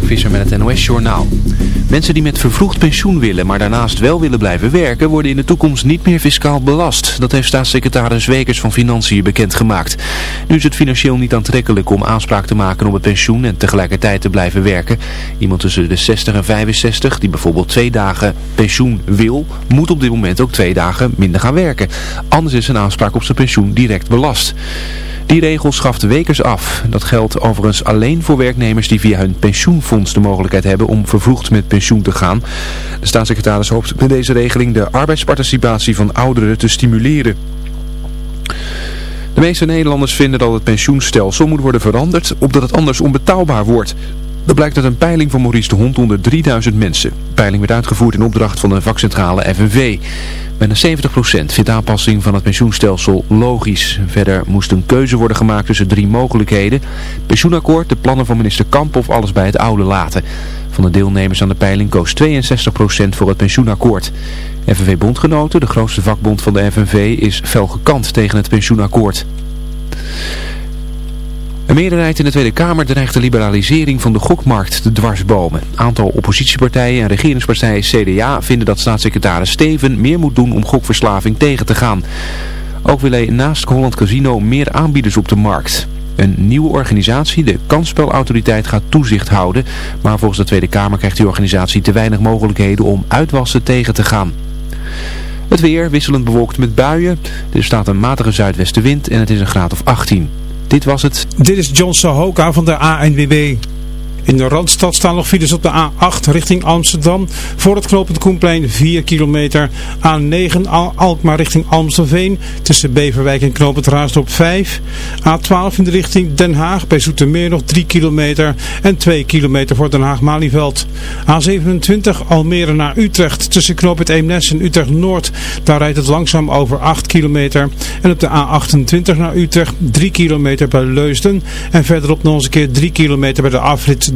Mark met het NOS Journaal. Mensen die met vervroegd pensioen willen, maar daarnaast wel willen blijven werken, worden in de toekomst niet meer fiscaal belast. Dat heeft staatssecretaris Wekers van Financiën bekendgemaakt. Nu is het financieel niet aantrekkelijk om aanspraak te maken op het pensioen en tegelijkertijd te blijven werken. Iemand tussen de 60 en 65 die bijvoorbeeld twee dagen pensioen wil, moet op dit moment ook twee dagen minder gaan werken. Anders is een aanspraak op zijn pensioen direct belast. Die regel schaft Wekers af. Dat geldt overigens alleen voor werknemers die via hun pensioenfonds de mogelijkheid hebben om vervroegd met pensioen te gaan. De staatssecretaris hoopt met deze regeling de arbeidsparticipatie van ouderen te stimuleren. De meeste Nederlanders vinden dat het pensioenstelsel moet worden veranderd, omdat het anders onbetaalbaar wordt. Dat blijkt uit een peiling van Maurice de Hond onder 3000 mensen. De peiling werd uitgevoerd in opdracht van de vakcentrale FNV. Bijna 70% vindt aanpassing van het pensioenstelsel logisch. Verder moest een keuze worden gemaakt tussen drie mogelijkheden. Pensioenakkoord, de plannen van minister Kamp of alles bij het oude laten. Van de deelnemers aan de peiling koos 62% voor het pensioenakkoord. FNV-bondgenoten, de grootste vakbond van de FNV, is fel gekant tegen het pensioenakkoord. Meerderheid in de Tweede Kamer dreigt de liberalisering van de gokmarkt te dwarsbomen. Aantal oppositiepartijen en regeringspartijen CDA vinden dat staatssecretaris Steven meer moet doen om gokverslaving tegen te gaan. Ook wil hij naast Holland Casino meer aanbieders op de markt. Een nieuwe organisatie, de Kansspelautoriteit, gaat toezicht houden. Maar volgens de Tweede Kamer krijgt die organisatie te weinig mogelijkheden om uitwassen tegen te gaan. Het weer wisselend bewolkt met buien. Er staat een matige zuidwestenwind en het is een graad of 18. Dit was het. Dit is John Sahoka van de ANWB. In de Randstad staan nog files op de A8 richting Amsterdam. Voor het knooppunt Koenplein 4 kilometer. A9 Alkmaar richting Amstelveen. Tussen Beverwijk en knooppunt Raasdorp 5. A12 in de richting Den Haag. Bij Zoetermeer nog 3 kilometer. En 2 kilometer voor Den Haag-Malieveld. A27 Almere naar Utrecht. Tussen knooppunt Eemnes en Utrecht Noord. Daar rijdt het langzaam over 8 kilometer. En op de A28 naar Utrecht 3 kilometer bij Leusden. En verderop nog eens een keer 3 kilometer bij de afrit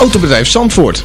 Autobedrijf Zandvoort,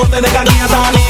Tú te dejas guía, Dani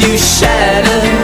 You shatter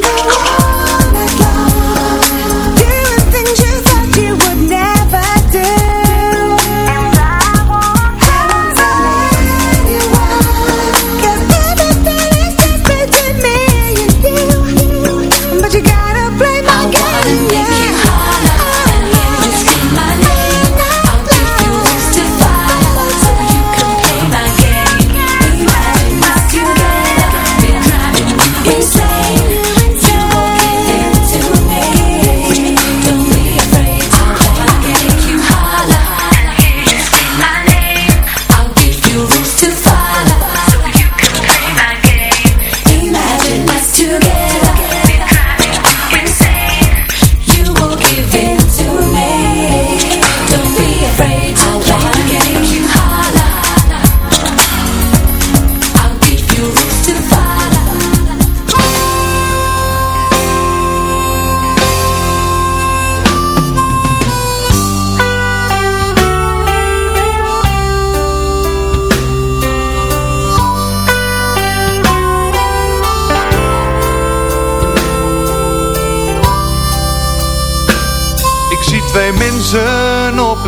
go.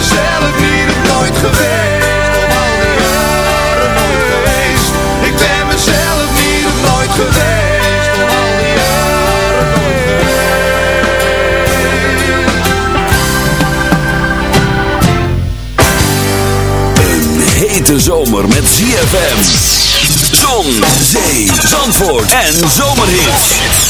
mezelf niet nooit geweest Op al die jaren geweest Ik ben mezelf niet nooit geweest Op al die jaren nooit Een hete zomer met ZFM. Zon, zee, zandvoort en zomerhit.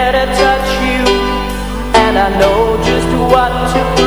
I know just what to prove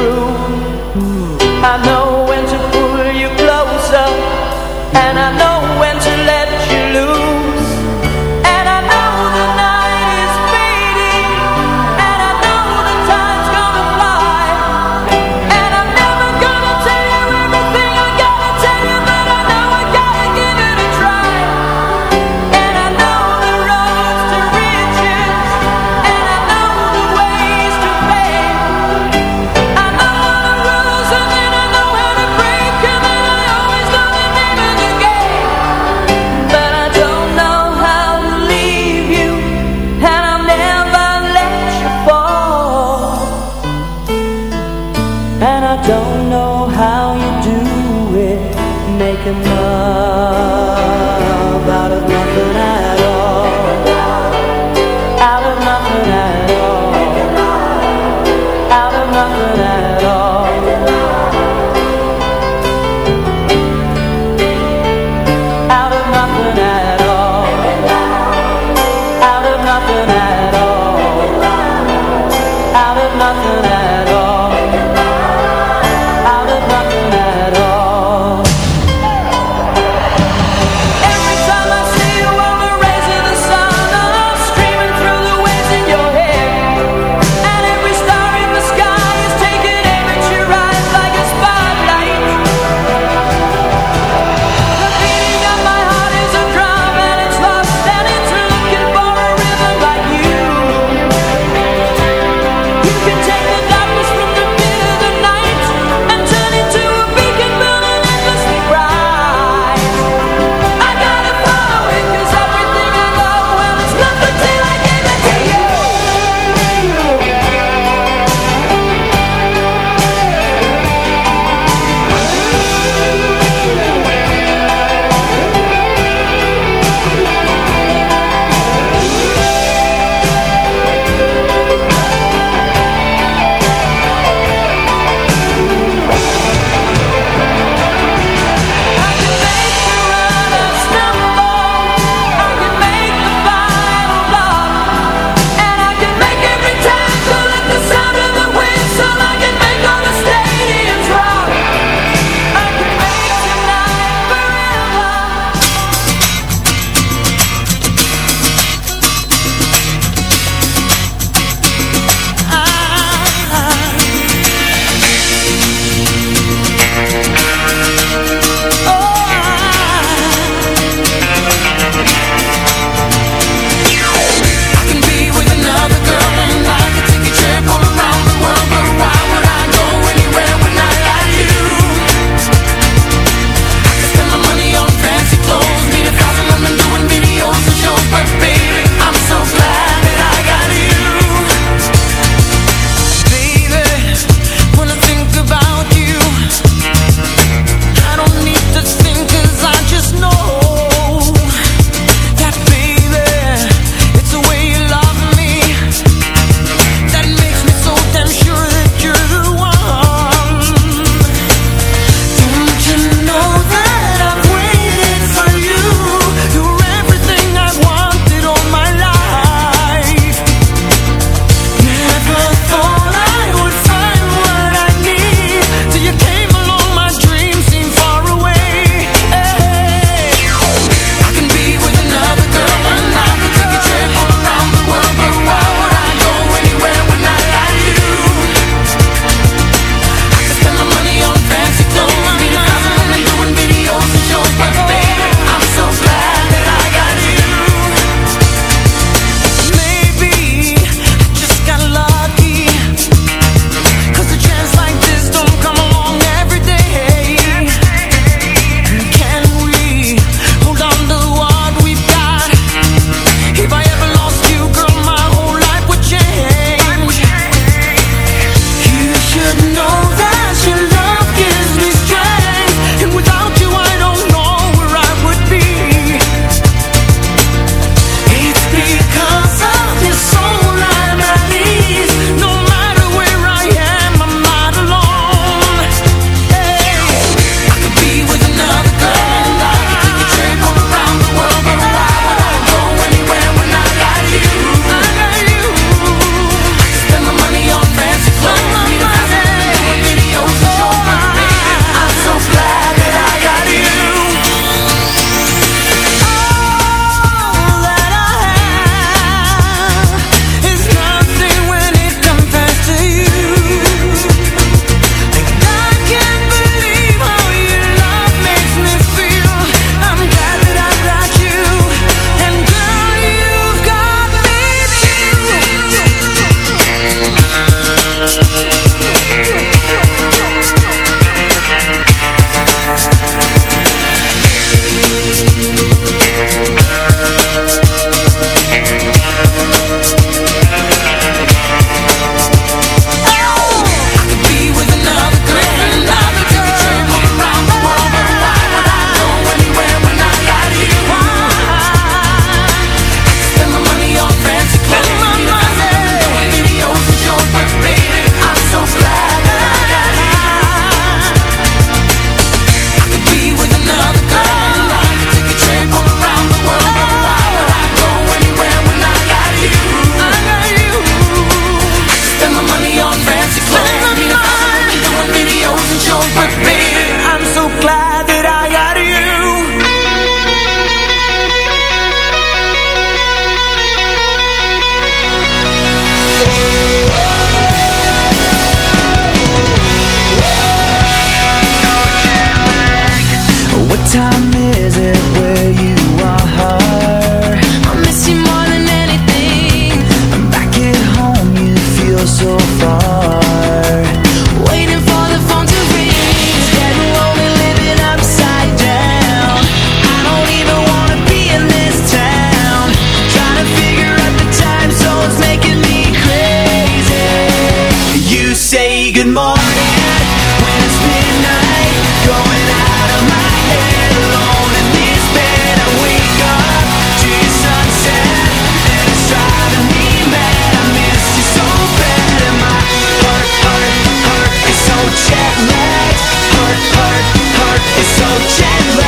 It's so gentle.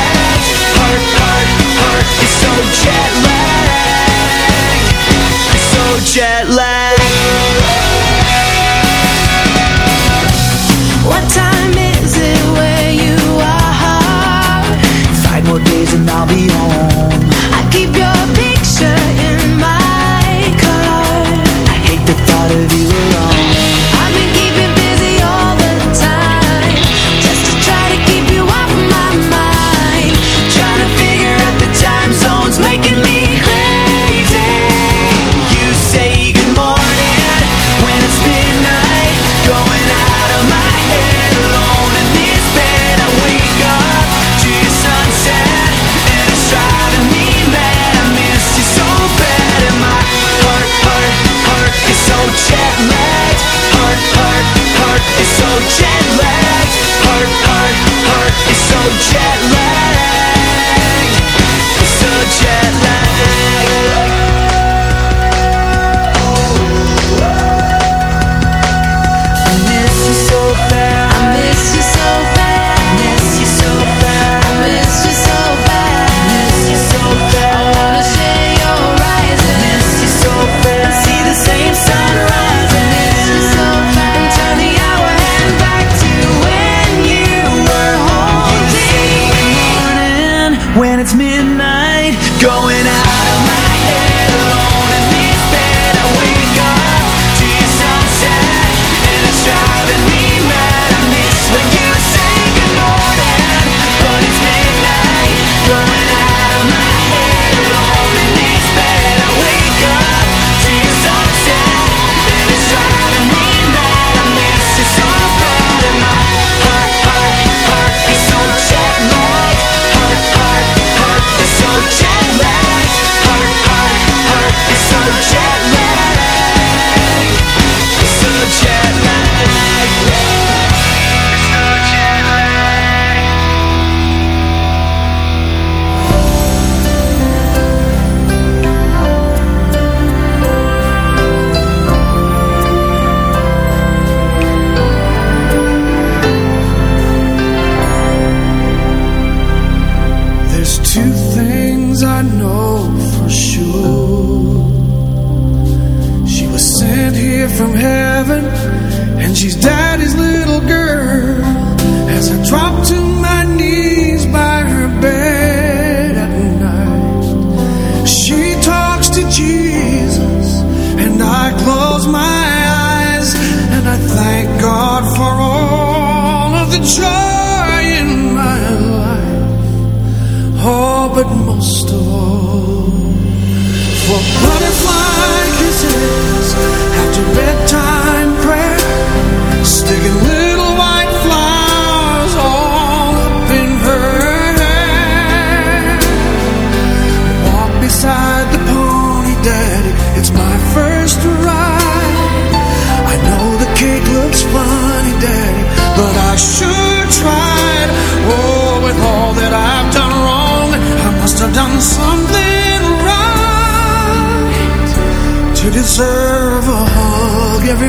strength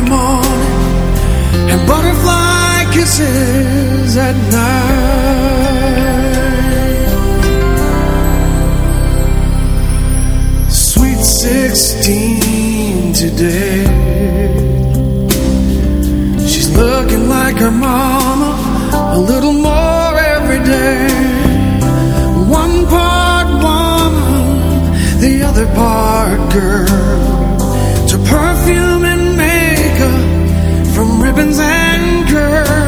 morning and butterfly kisses at night. Sweet sixteen today. She's looking like her mama a little more every day. One part woman, the other part girl. To weapons and girls.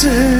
kisses